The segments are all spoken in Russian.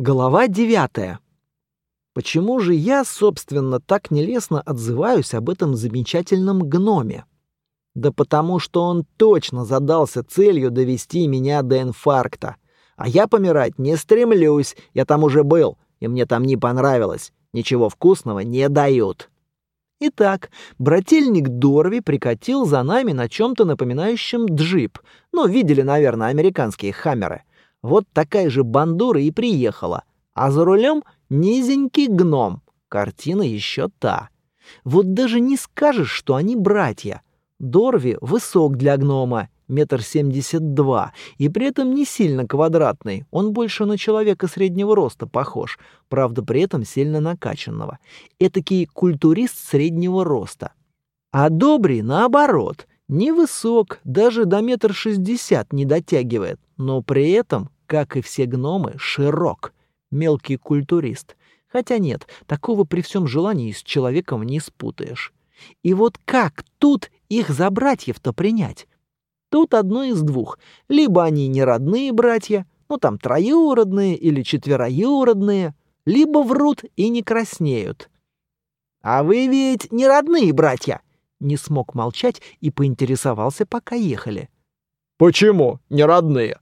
Глава девятая. Почему же я, собственно, так нелестно отзываюсь об этом замечательном гноме? Да потому что он точно задался целью довести меня до инфаркта. А я помирать не стремлюсь, я там уже был, и мне там не понравилось. Ничего вкусного не дают. Итак, брательник Дорви прикатил за нами на чем-то напоминающем джип. Ну, видели, наверное, американские хаммеры. Вот такая же бандура и приехала. А за рулем низенький гном. Картина еще та. Вот даже не скажешь, что они братья. Дорви высок для гнома, метр семьдесят два, и при этом не сильно квадратный, он больше на человека среднего роста похож, правда при этом сильно накачанного. Этакий культурист среднего роста. А Добри, наоборот, невысок, даже до метр шестьдесят не дотягивает, но при этом, как и все гномы, широк. Мелкий культурист. Хотя нет, такого при всем желании с человеком не спутаешь. И вот как тут их за братьев-то принять? Тут одно из двух. Либо они не родные братья, ну там троюродные или четвероюродные, либо врут и не краснеют. «А вы ведь не родные братья!» Не смог молчать и поинтересовался, пока ехали. «Почему не родные?»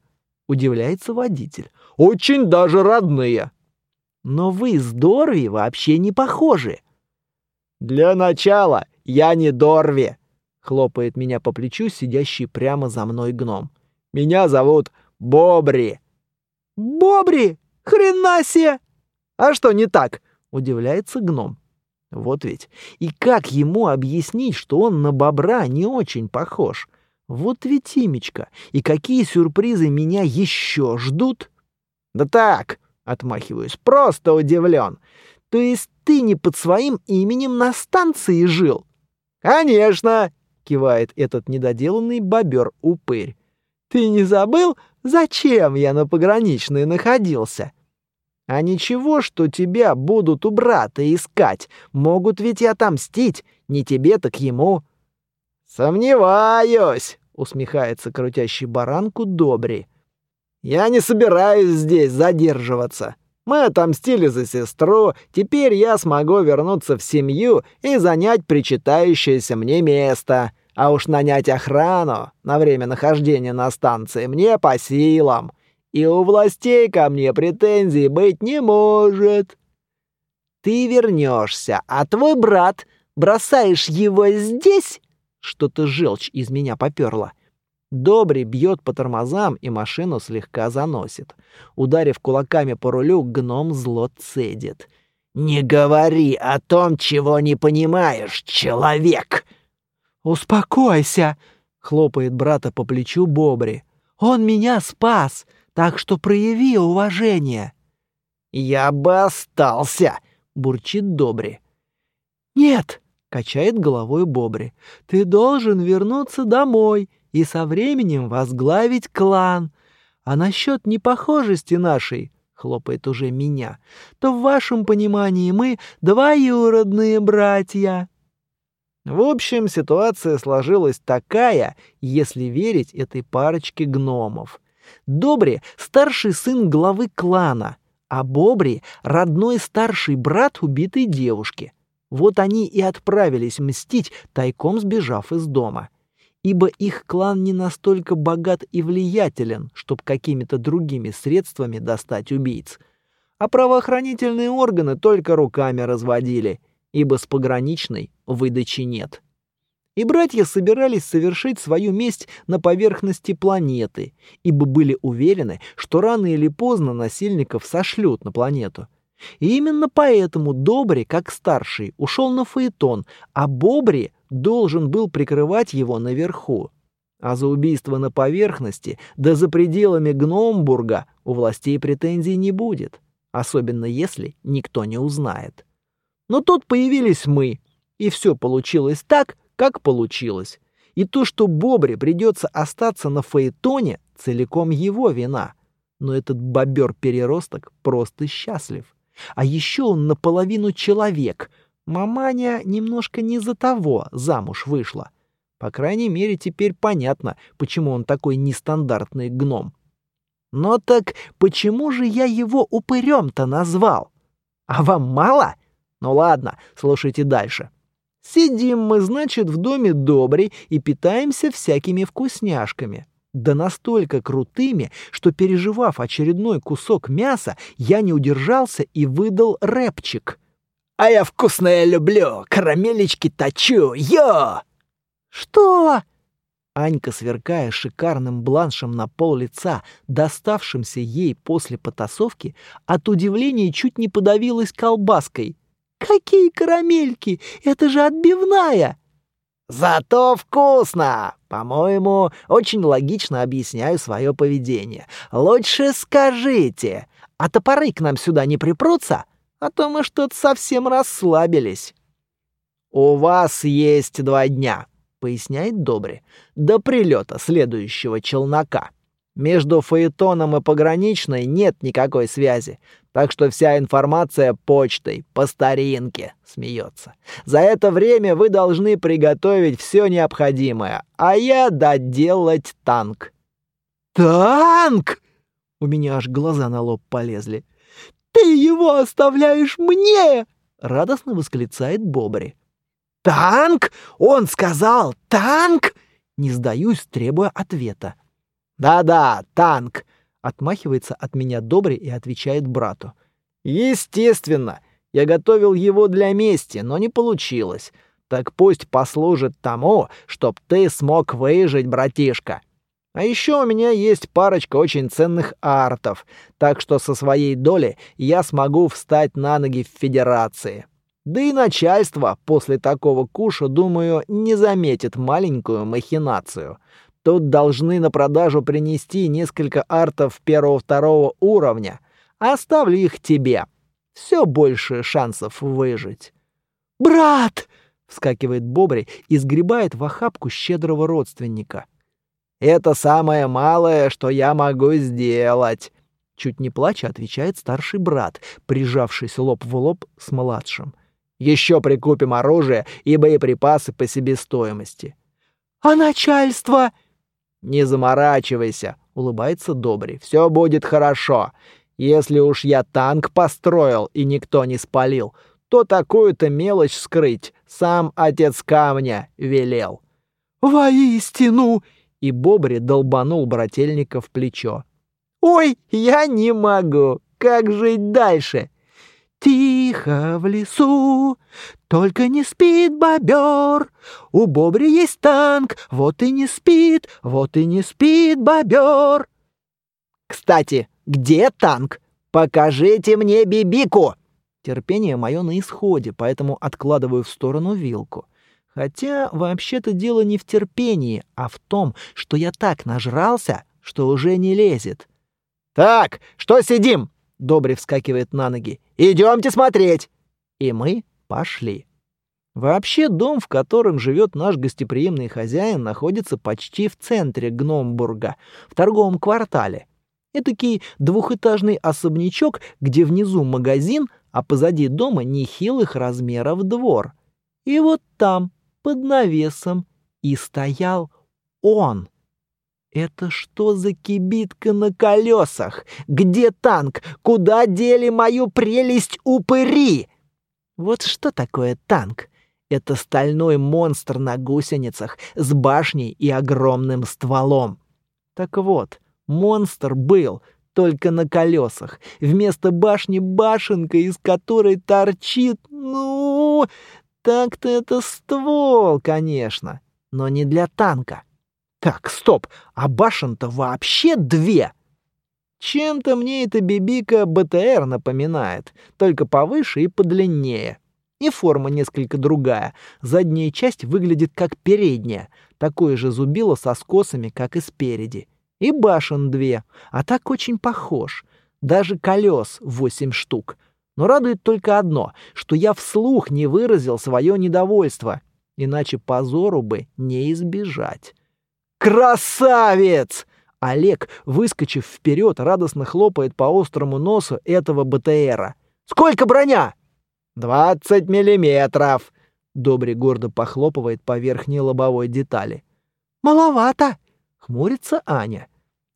Удивляется водитель. «Очень даже родные!» «Но вы с Дорви вообще не похожи!» «Для начала я не Дорви!» Хлопает меня по плечу сидящий прямо за мной гном. «Меня зовут Бобри!» «Бобри? Хрена себе!» «А что не так?» — удивляется гном. Вот ведь. И как ему объяснить, что он на бобра не очень похож? Вот ведь имечко. И какие сюрпризы меня еще ждут? Да так, отмахиваюсь, просто удивлен. То есть ты не под своим именем на станции жил? Конечно, кивает этот недоделанный бобер-упырь. Ты не забыл, зачем я на пограничной находился? А ничего, что тебя будут у брата искать. Могут ведь и отомстить. Не тебе, так ему. «Сомневаюсь», — усмехается крутящий баранку Добри. «Я не собираюсь здесь задерживаться. Мы отомстили за сестру, теперь я смогу вернуться в семью и занять причитающееся мне место. А уж нанять охрану на время нахождения на станции мне по силам. И у властей ко мне претензий быть не может». «Ты вернешься, а твой брат, бросаешь его здесь?» Что-то желчь из меня поперла. Добрый бьет по тормозам, и машину слегка заносит. Ударив кулаками по рулю, гном зло цедит. «Не говори о том, чего не понимаешь, человек!» «Успокойся!» — хлопает брата по плечу Бобри. «Он меня спас, так что прояви уважение!» «Я бы остался!» — бурчит Добри. «Нет!» Качает головой Бобри. Ты должен вернуться домой и со временем возглавить клан. А насчет непохожести нашей, хлопает уже меня, то в вашем понимании мы двоюродные братья. В общем, ситуация сложилась такая, если верить этой парочке гномов. Добри — старший сын главы клана, а Бобри — родной старший брат убитой девушки. Вот они и отправились мстить, тайком сбежав из дома. Ибо их клан не настолько богат и влиятелен, чтобы какими-то другими средствами достать убийц. А правоохранительные органы только руками разводили, ибо с пограничной выдачи нет. И братья собирались совершить свою месть на поверхности планеты, ибо были уверены, что рано или поздно насильников сошлют на планету. И именно поэтому Добри, как старший, ушел на Фаэтон, а Бобри должен был прикрывать его наверху. А за убийство на поверхности, да за пределами Гномбурга, у властей претензий не будет, особенно если никто не узнает. Но тут появились мы, и все получилось так, как получилось. И то, что Бобре придется остаться на Фаэтоне, целиком его вина. Но этот бобер-переросток просто счастлив. А еще он наполовину человек. Маманя немножко не за того замуж вышла. По крайней мере, теперь понятно, почему он такой нестандартный гном. Но так почему же я его упырем-то назвал? А вам мало? Ну ладно, слушайте дальше. Сидим мы, значит, в доме Добрей и питаемся всякими вкусняшками. Да настолько крутыми, что, переживав очередной кусок мяса, я не удержался и выдал рэпчик. «А я вкусное люблю, карамелечки точу, йо!» «Что?» Анька, сверкая шикарным бланшем на пол лица, доставшимся ей после потасовки, от удивления чуть не подавилась колбаской. «Какие карамельки! Это же отбивная!» «Зато вкусно! По-моему, очень логично объясняю свое поведение. Лучше скажите, а топоры к нам сюда не припрутся? А то мы что-то совсем расслабились». «У вас есть два дня», — поясняет Добри, — «до прилета следующего челнока». Между Фаэтоном и пограничной нет никакой связи, так что вся информация почтой, по старинке, смеется. За это время вы должны приготовить все необходимое, а я доделать танк. Танк! У меня аж глаза на лоб полезли. Ты его оставляешь мне! Радостно восклицает Бобри. Танк? Он сказал танк? Не сдаюсь, требуя ответа. «Да-да, танк!» — отмахивается от меня Добрый и отвечает брату. «Естественно! Я готовил его для мести, но не получилось. Так пусть послужит тому, чтоб ты смог выжить, братишка. А еще у меня есть парочка очень ценных артов, так что со своей доли я смогу встать на ноги в Федерации. Да и начальство после такого куша, думаю, не заметит маленькую махинацию. Тут должны на продажу принести несколько артов первого-второго уровня. Оставлю их тебе. Все больше шансов выжить. «Брат!» — вскакивает Бобри и сгребает в охапку щедрого родственника. «Это самое малое, что я могу сделать!» Чуть не плача, отвечает старший брат, прижавшись лоб в лоб с младшим. «Еще прикупим оружие и боеприпасы по себестоимости». «А начальство?» «Не заморачивайся», — улыбается Добрый. «Все будет хорошо. Если уж я танк построил и никто не спалил, то такую-то мелочь скрыть сам отец камня велел». «Воистину!» — и Бобри долбанул брательника в плечо. «Ой, я не могу! Как жить дальше?» Тихо в лесу, только не спит бобер. У бобри есть танк, вот и не спит, вот и не спит бобер. Кстати, где танк? Покажите мне Бибику. Терпение мое на исходе, поэтому откладываю в сторону вилку. Хотя вообще-то дело не в терпении, а в том, что я так нажрался, что уже не лезет. «Так, что сидим?» Добри вскакивает на ноги. «Идемте смотреть!» И мы пошли. Вообще, дом, в котором живет наш гостеприимный хозяин, находится почти в центре Гномбурга, в торговом квартале. Этакий двухэтажный особнячок, где внизу магазин, а позади дома нехилых размеров двор. И вот там, под навесом, и стоял он. Это что за кибитка на колесах? Где танк? Куда дели мою прелесть упыри? Вот что такое танк? Это стальной монстр на гусеницах с башней и огромным стволом. Так вот, монстр был только на колесах. Вместо башни башенка, из которой торчит, ну, так-то это ствол, конечно, но не для танка. Так, стоп, а башен-то вообще две. Чем-то мне эта бибика БТР напоминает, только повыше и подлиннее. И форма несколько другая. Задняя часть выглядит как передняя, такое же зубило со скосами, как и спереди. И башен две, а так очень похож. Даже колес восемь штук. Но радует только одно, что я вслух не выразил свое недовольство, иначе позору бы не избежать. «Красавец!» Олег, выскочив вперед, радостно хлопает по острому носу этого БТРа. «Сколько броня?» «Двадцать миллиметров!» Добри гордо похлопывает по верхней лобовой детали. «Маловато!» — хмурится Аня.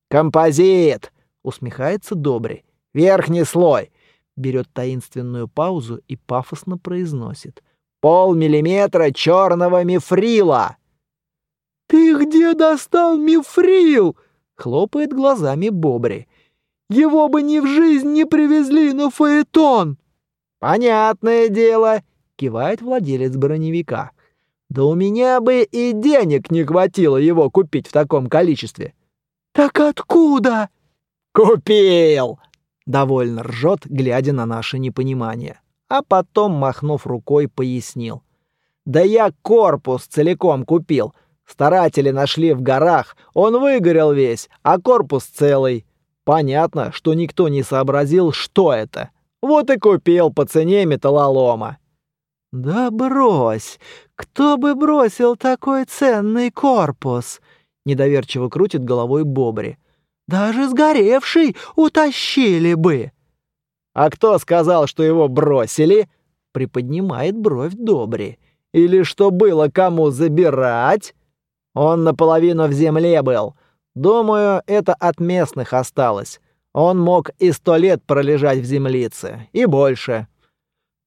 «Композит!» усмехается Добрый. Верхний слой. Берет таинственную паузу и пафосно произносит. Полмиллиметра черного мифрила. «Ты где достал мифрил?» — хлопает глазами Бобри. «Его бы ни в жизнь не привезли на фаэтон!» «Понятное дело», — кивает владелец броневика. «Да у меня бы и денег не хватило его купить в таком количестве». «Так откуда?» «Купил!» — довольно ржет, глядя на наше непонимание. А потом, махнув рукой, пояснил. «Да я корпус целиком купил. Старатели нашли в горах, он выгорел весь, а корпус целый. Понятно, что никто не сообразил, что это. Вот и купил по цене металлолома. «Да брось! Кто бы бросил такой ценный корпус?» — недоверчиво крутит головой Бобри. «Даже сгоревший утащили бы!» «А кто сказал, что его бросили?» — приподнимает бровь Добри. «Или что было кому забирать?» «Он наполовину в земле был. Думаю, это от местных осталось. Он мог и сто лет пролежать в землице, и больше.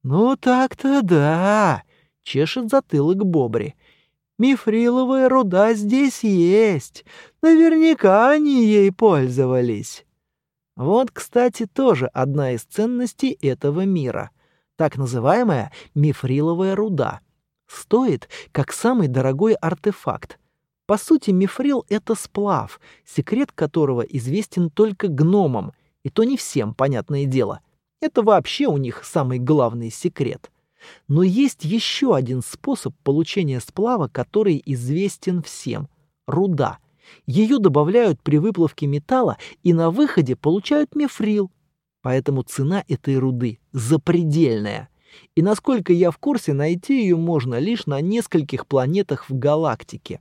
«Ну так-то да», — чешет затылок Бобри. «Мифриловая руда здесь есть. Наверняка они ей пользовались». Вот, кстати, тоже одна из ценностей этого мира. Так называемая мифриловая руда. Стоит, как самый дорогой артефакт. По сути, мифрил — это сплав, секрет которого известен только гномам, и то не всем, понятное дело. Это вообще у них самый главный секрет. Но есть еще один способ получения сплава, который известен всем — руда. Ее добавляют при выплавке металла и на выходе получают мифрил. Поэтому цена этой руды запредельная. И насколько я в курсе, найти ее можно лишь на нескольких планетах в галактике.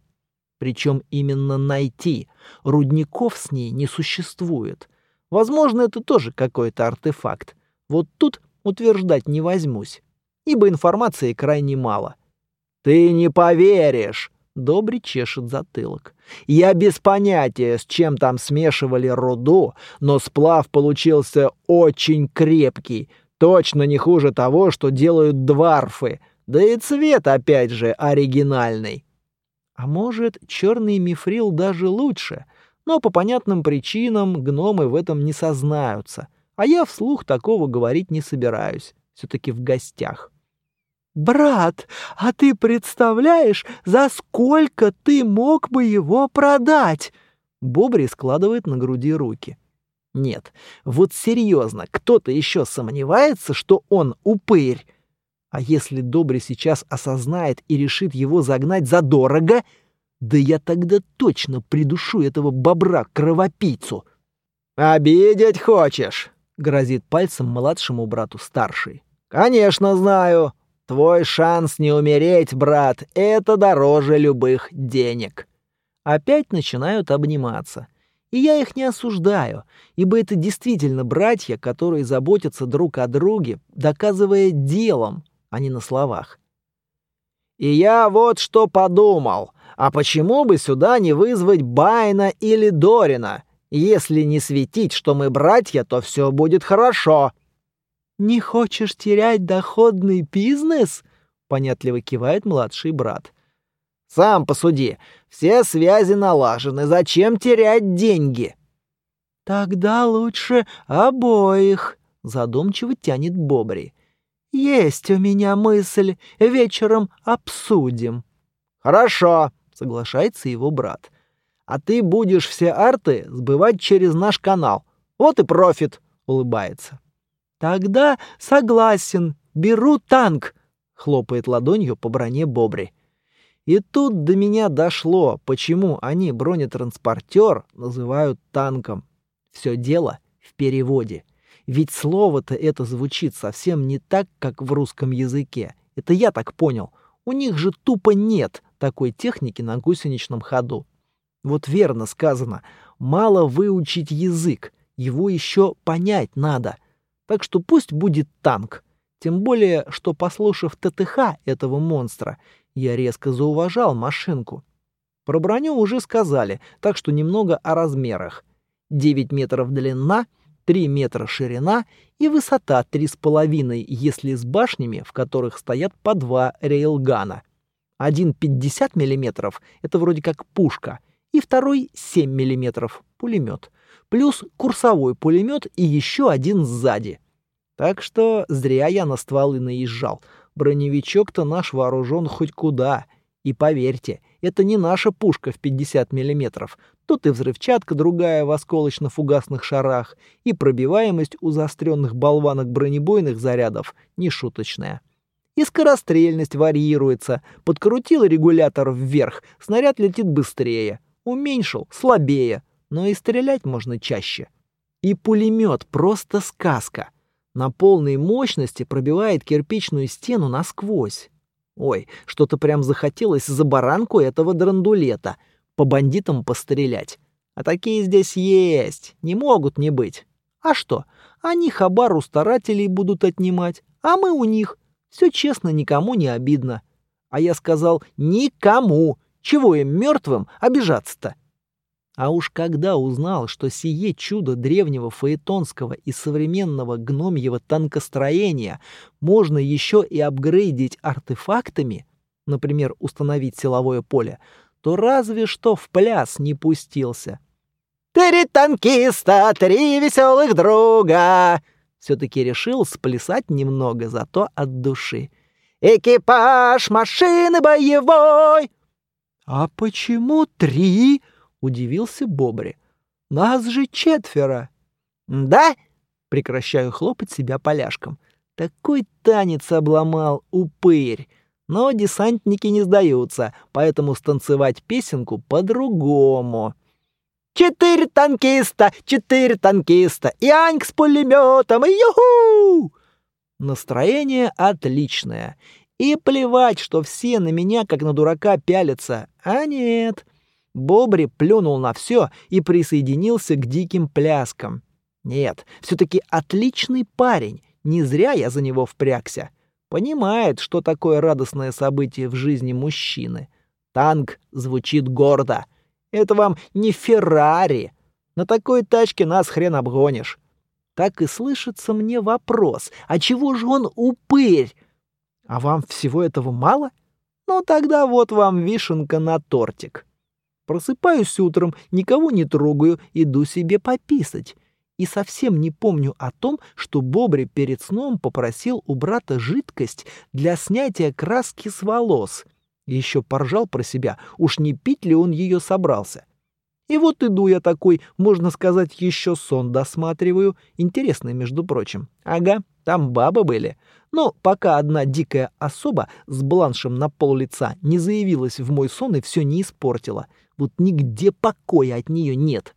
Причем именно найти. Рудников с ней не существует. Возможно, это тоже какой-то артефакт. Вот тут утверждать не возьмусь, ибо информации крайне мало. «Ты не поверишь!» — Добрый чешет затылок. «Я без понятия, с чем там смешивали руду, но сплав получился очень крепкий, точно не хуже того, что делают дварфы, да и цвет опять же оригинальный». А может, черный мифрил даже лучше, но по понятным причинам гномы в этом не сознаются, а я вслух такого говорить не собираюсь, все-таки в гостях. «Брат, а ты представляешь, за сколько ты мог бы его продать?» Бобри складывает на груди руки. «Нет, вот серьезно, кто-то еще сомневается, что он упырь?» А если Добрый сейчас осознает и решит его загнать задорого, да я тогда точно придушу этого бобра-кровопийцу. «Обидеть хочешь?» — грозит пальцем младшему брату старший. «Конечно знаю. Твой шанс не умереть, брат, это дороже любых денег». Опять начинают обниматься. И я их не осуждаю, ибо это действительно братья, которые заботятся друг о друге, доказывая делом, а не на словах. «И я вот что подумал. А почему бы сюда не вызвать Байна или Дорина? Если не светить, что мы братья, то все будет хорошо». «Не хочешь терять доходный бизнес?» — понятливо кивает младший брат. «Сам посуди. Все связи налажены. Зачем терять деньги?» «Тогда лучше обоих», — задумчиво тянет Бобри. «Есть у меня мысль, вечером обсудим». «Хорошо», — соглашается его брат. «А ты будешь все арты сбывать через наш канал. Вот и профит», — улыбается. «Тогда согласен, беру танк», — хлопает ладонью по броне Бобри. И тут до меня дошло, почему они бронетранспортер называют танком. Все дело в переводе. Ведь слово-то это звучит совсем не так, как в русском языке. Это я так понял. У них же тупо нет такой техники на гусеничном ходу. Вот верно сказано, мало выучить язык, его еще понять надо. Так что пусть будет танк. Тем более, что послушав ТТХ этого монстра, я резко зауважал машинку. Про броню уже сказали, так что немного о размерах. 9 метров длина, 3 метра ширина и высота 3,5, если с башнями, в которых стоят по два рейлгана. Один 50 мм — это вроде как пушка, и второй 7 мм — пулемет. Плюс курсовой пулемет и еще один сзади. Так что зря я на стволы наезжал. Броневичок-то наш вооружен хоть куда. И поверьте, это не наша пушка в 50 миллиметров. Тут и взрывчатка другая в осколочно-фугасных шарах, и пробиваемость у заостренных болванок бронебойных зарядов нешуточная. И скорострельность варьируется. Подкрутил регулятор вверх, снаряд летит быстрее. Уменьшил — слабее. Но и стрелять можно чаще. И пулемет просто сказка. На полной мощности пробивает кирпичную стену насквозь. Ой, что-то прям захотелось за баранку этого драндулета. По бандитам пострелять. А такие здесь есть, не могут не быть. А что? Они хабар у старателей будут отнимать, а мы у них. Все честно, никому не обидно. А я сказал «никому». Чего им мертвым обижаться-то? А уж когда узнал, что сие чудо древнего фаэтонского и современного гномьего танкостроения можно еще и апгрейдить артефактами, например, установить силовое поле, то разве что в пляс не пустился. «Три танкиста, три веселых друга!» Все-таки решил сплясать немного, зато от души. «Экипаж машины боевой!» «А почему три?» Удивился Бобри. «Нас же четверо!» «Да?» Прекращаю хлопать себя поляшком. Такой танец обломал, упырь. Но десантники не сдаются, поэтому станцевать песенку по-другому. «Четыре танкиста! Четыре танкиста! И Аньк с пулеметом! Юху!» Настроение отличное. И плевать, что все на меня как на дурака пялятся. А нет, Бобри плюнул на все и присоединился к диким пляскам. Нет, все-таки отличный парень, не зря я за него впрягся. Понимает, что такое радостное событие в жизни мужчины. Танк звучит гордо. Это вам не Феррари. На такой тачке нас хрен обгонишь. Так и слышится мне вопрос, а чего же он упырь? А вам всего этого мало? Ну тогда вот вам вишенка на тортик. Просыпаюсь утром, никого не трогаю, иду себе пописать. И совсем не помню о том, что Бобри перед сном попросил у брата жидкость для снятия краски с волос. Еще поржал про себя, уж не пить ли он ее собрался. И вот иду я такой, можно сказать, еще сон досматриваю. Интересный, между прочим. Ага, там бабы были. Но пока одна дикая особа с бланшем на пол лица не заявилась в мой сон и все не испортила — вот нигде покоя от нее нет.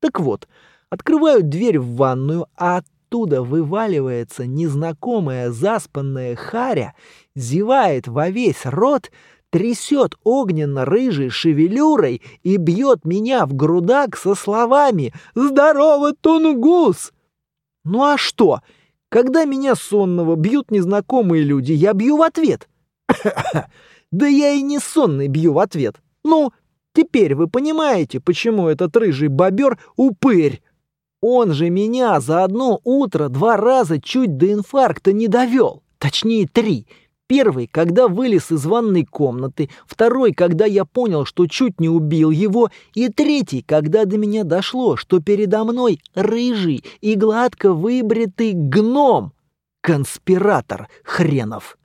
Так вот, открываю дверь в ванную, а оттуда вываливается незнакомая заспанная харя, зевает во весь рот, трясет огненно-рыжей шевелюрой и бьет меня в грудак со словами «Здорово, Тунгус!» Ну а что? Когда меня сонного бьют незнакомые люди, я бью в ответ. да я и не сонный бью в ответ. Ну, Теперь вы понимаете, почему этот рыжий бобер — упырь? Он же меня за одно утро два раза чуть до инфаркта не довел. Точнее, три. Первый, когда вылез из ванной комнаты, второй, когда я понял, что чуть не убил его, и третий, когда до меня дошло, что передо мной рыжий и гладко выбритый гном. Конспиратор хренов.